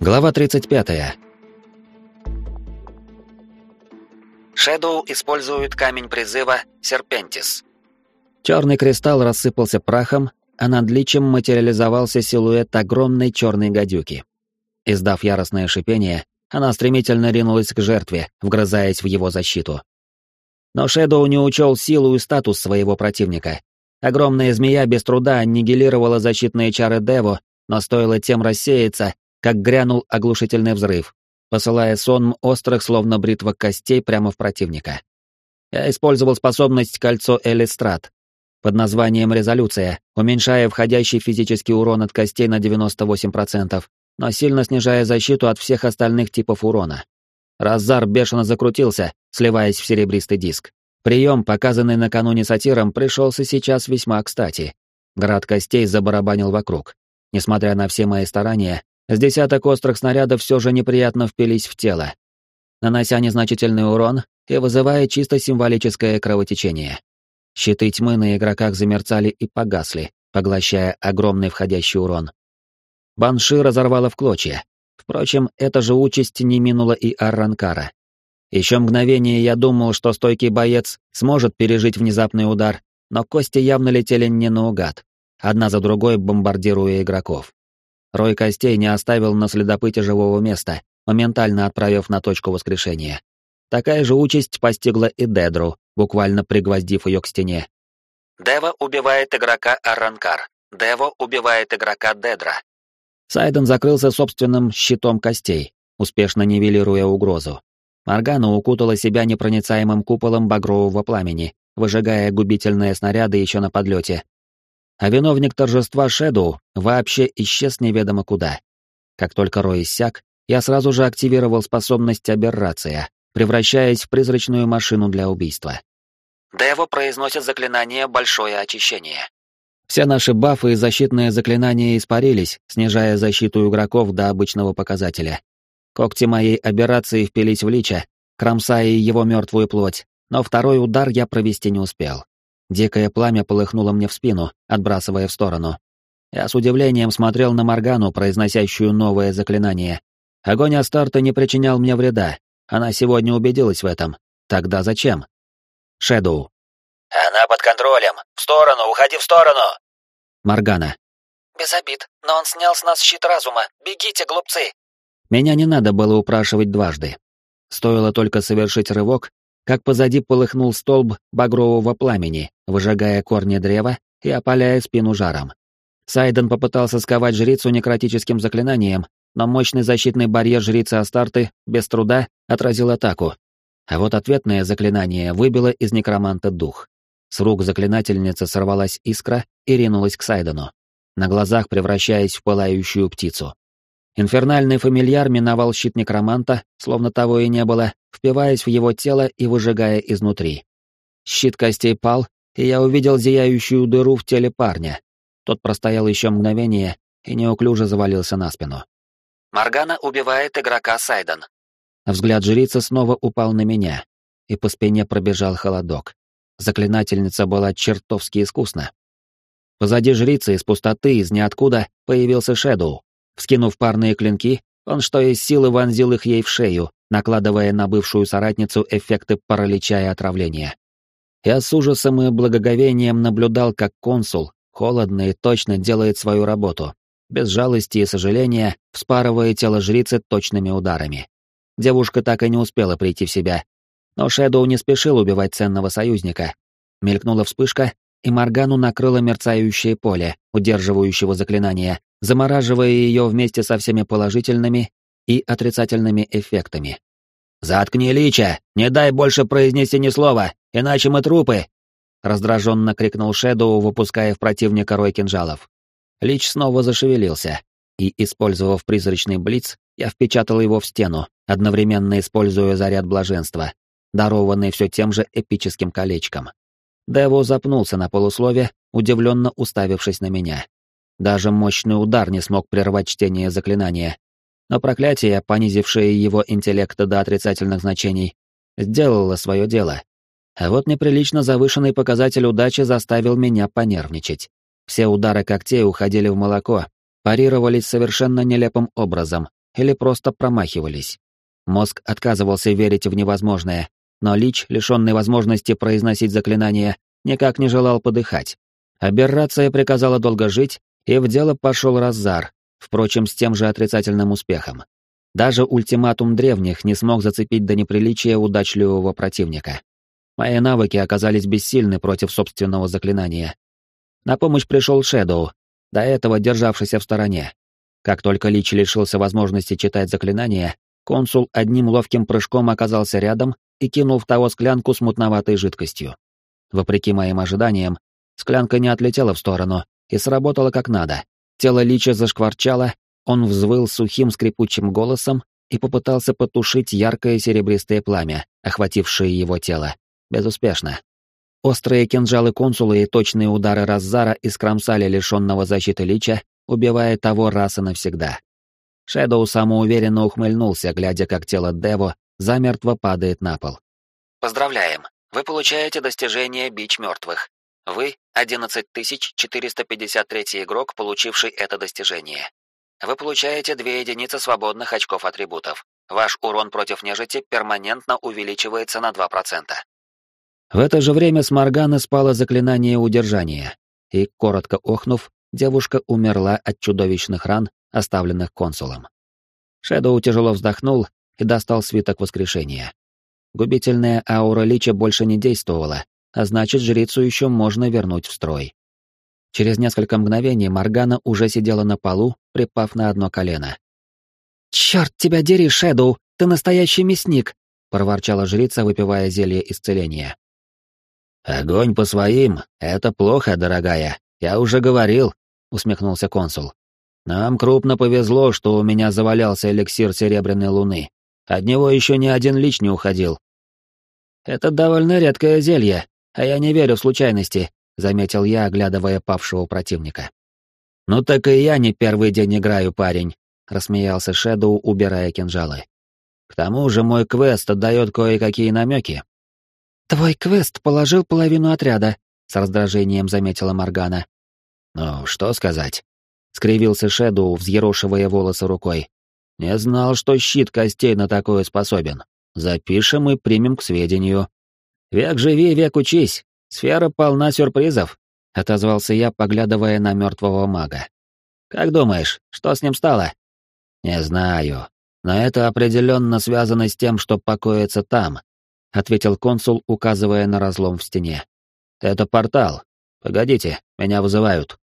Глава 35. Шэдоу использует камень призыва Серпентис. Черный кристалл рассыпался прахом, а над личем материализовался силуэт огромной черной гадюки. Издав яростное шипение, она стремительно ринулась к жертве, вгрызаясь в его защиту. Но Шэдоу не учел силу и статус своего противника. Огромная змея без труда аннигилировала защитные чары Деву, но стоило тем рассеяться, как грянул оглушительный взрыв, посылая сон острых, словно бритва костей, прямо в противника. Я использовал способность кольцо Элистрат под названием «Резолюция», уменьшая входящий физический урон от костей на 98%, но сильно снижая защиту от всех остальных типов урона. Раззар бешено закрутился, сливаясь в серебристый диск. Прием, показанный накануне сатиром, пришелся сейчас весьма кстати. Град костей забарабанил вокруг. Несмотря на все мои старания, с десяток острых снарядов все же неприятно впились в тело, нанося незначительный урон и вызывая чисто символическое кровотечение. Щиты тьмы на игроках замерцали и погасли, поглощая огромный входящий урон. Банши разорвало в клочья. Впрочем, эта же участь не минула и Арранкара. Еще мгновение я думал, что стойкий боец сможет пережить внезапный удар, но кости явно летели не наугад, одна за другой бомбардируя игроков. Рой костей не оставил на следопыте живого места, моментально отправив на точку воскрешения. Такая же участь постигла и Дедру, буквально пригвоздив ее к стене. Дева убивает игрока Арранкар. Дево убивает игрока Дедра. Сайден закрылся собственным щитом костей, успешно нивелируя угрозу. Моргана укутала себя непроницаемым куполом багрового пламени, выжигая губительные снаряды еще на подлете, а виновник торжества Шэдоу вообще исчез неведомо куда. Как только Рой иссяк, я сразу же активировал способность Аберрация, превращаясь в призрачную машину для убийства. Дево произносит заклинание «Большое очищение». Все наши бафы и защитные заклинания испарились, снижая защиту игроков до обычного показателя. Когти моей аберрации впились в лича, кромсая его мертвую плоть, но второй удар я провести не успел. Дикое пламя полыхнуло мне в спину, отбрасывая в сторону. Я с удивлением смотрел на Моргану, произносящую новое заклинание. Огонь Астарта не причинял мне вреда. Она сегодня убедилась в этом. Тогда зачем? Шэдоу. «Она под контролем! В сторону! Уходи в сторону!» Моргана. «Без обид, но он снял с нас щит разума! Бегите, глупцы!» Меня не надо было упрашивать дважды. Стоило только совершить рывок, как позади полыхнул столб багрового пламени, выжигая корни древа и опаляя спину жаром. Сайден попытался сковать жрицу некротическим заклинанием, но мощный защитный барьер жрицы Астарты без труда отразил атаку. А вот ответное заклинание выбило из некроманта дух. С рук заклинательницы сорвалась искра и ринулась к Сайдену, на глазах превращаясь в пылающую птицу. Инфернальный фамильяр миновал щит некроманта, словно того и не было, впиваясь в его тело и выжигая изнутри. Щит костей пал, и я увидел зияющую дыру в теле парня. Тот простоял еще мгновение и неуклюже завалился на спину. Маргана убивает игрока Сайден. Взгляд жрицы снова упал на меня, и по спине пробежал холодок. Заклинательница была чертовски искусна. Позади жрицы из пустоты, из ниоткуда, появился Шэдоу. Вскинув парные клинки, он что из силы вонзил их ей в шею, накладывая на бывшую соратницу эффекты паралича и отравления. Я с ужасом и благоговением наблюдал, как консул, холодно и точно делает свою работу, без жалости и сожаления, вспарывая тело жрицы точными ударами. Девушка так и не успела прийти в себя. Но Шэдоу не спешил убивать ценного союзника. Мелькнула вспышка, и Моргану накрыло мерцающее поле, удерживающего заклинание, замораживая ее вместе со всеми положительными и отрицательными эффектами. «Заткни лича! Не дай больше произнести ни слова, иначе мы трупы!» Раздраженно крикнул Шэдоу, выпуская в противника рой кинжалов. Лич снова зашевелился, и, использовав призрачный блиц, я впечатал его в стену, одновременно используя заряд блаженства, дарованный все тем же эпическим колечком. Дево запнулся на полуслове, удивленно уставившись на меня. Даже мощный удар не смог прервать чтение заклинания. Но проклятие, понизившее его интеллект до отрицательных значений, сделало свое дело. А вот неприлично завышенный показатель удачи заставил меня понервничать. Все удары когтей уходили в молоко, парировались совершенно нелепым образом, или просто промахивались. Мозг отказывался верить в невозможное, но Лич, лишенный возможности произносить заклинания, никак не желал подыхать. Аберрация приказала долго жить, и в дело пошел Раззар, впрочем, с тем же отрицательным успехом. Даже ультиматум древних не смог зацепить до неприличия удачливого противника. Мои навыки оказались бессильны против собственного заклинания. На помощь пришел Шэдоу, до этого державшийся в стороне. Как только Лич лишился возможности читать заклинания, консул одним ловким прыжком оказался рядом и кинул в того склянку с мутноватой жидкостью. Вопреки моим ожиданиям, склянка не отлетела в сторону и сработала как надо. Тело Лича зашкварчало, он взвыл сухим скрипучим голосом и попытался потушить яркое серебристое пламя, охватившее его тело. Безуспешно. Острые кинжалы консула и точные удары Раззара искромсали лишенного защиты Лича, убивая того раз и навсегда. Шэдоу самоуверенно ухмыльнулся, глядя, как тело Дево замертво падает на пол. Поздравляем! Вы получаете достижение Бич мертвых. Вы — 11453 игрок, получивший это достижение. Вы получаете две единицы свободных очков атрибутов. Ваш урон против нежити перманентно увеличивается на 2%. В это же время с Морганы спало заклинание удержания, и, коротко охнув, девушка умерла от чудовищных ран, оставленных консулом. Шэдоу тяжело вздохнул и достал свиток воскрешения. Губительная аура Лича больше не действовала, а значит, жрицу еще можно вернуть в строй. Через несколько мгновений Моргана уже сидела на полу, припав на одно колено. «Черт тебя дери, Шэдоу, ты настоящий мясник!» — проворчала жрица, выпивая зелье исцеления. «Огонь по своим — это плохо, дорогая, я уже говорил», — усмехнулся консул. «Нам крупно повезло, что у меня завалялся эликсир Серебряной Луны. От него еще ни один лич не уходил». «Это довольно редкое зелье, а я не верю в случайности», — заметил я, оглядывая павшего противника. «Ну так и я не первый день играю, парень», — рассмеялся Шэдоу, убирая кинжалы. «К тому же мой квест отдает кое-какие намеки». «Твой квест положил половину отряда», — с раздражением заметила Моргана. «Ну, что сказать?» — скривился Шэдоу, взъерошивая волосы рукой. «Не знал, что щит костей на такое способен. Запишем и примем к сведению». «Век живи, век учись. Сфера полна сюрпризов», — отозвался я, поглядывая на мертвого мага. «Как думаешь, что с ним стало?» «Не знаю, но это определенно связано с тем, что покоится там», — ответил консул, указывая на разлом в стене. «Это портал. Погодите, меня вызывают».